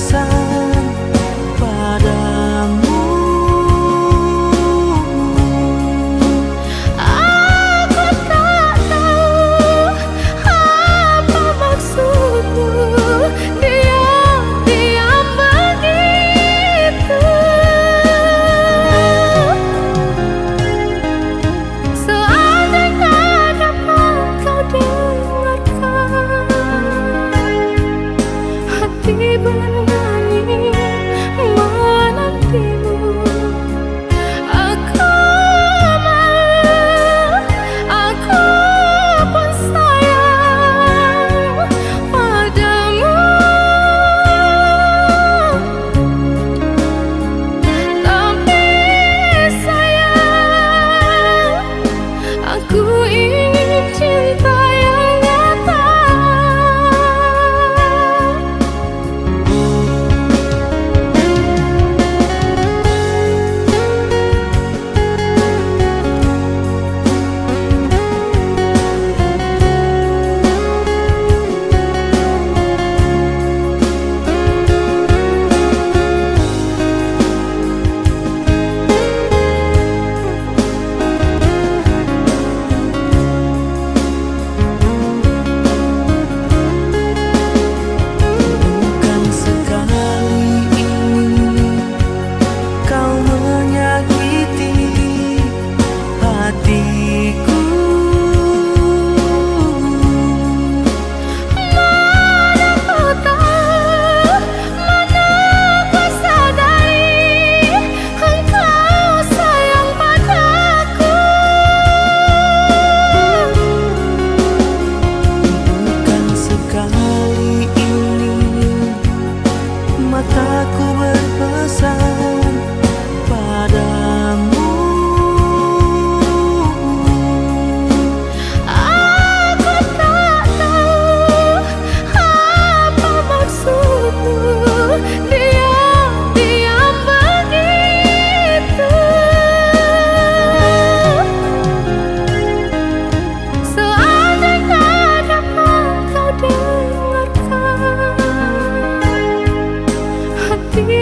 散